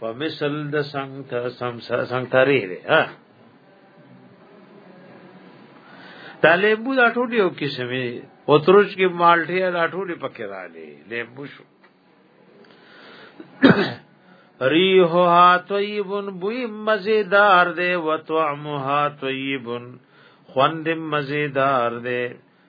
په مثل د سنگ تر سم سنگ ترې دی ها دا لیمبو دا ټول یو قسمه او ترش کې مالټي دا ټول پکې را لې لیمبو شو ریحها طیب بوی مزیدار دے و طعمها طیب خوند مزیدار دے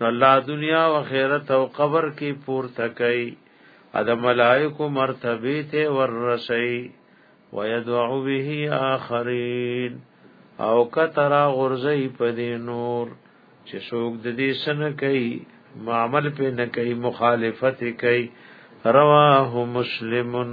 نو الله دنیا او آخرت او قبر کې پورته کوي اده ملائکو مرتبه ته ورسي ويدعو به آخرين او کترا غرزي په دې نور چې څوک د دې سن کوي معامل په نه کوي مخالفت کوي رواه مسلمن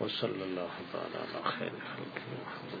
وصلى الله تعالى على خير خلقه محمد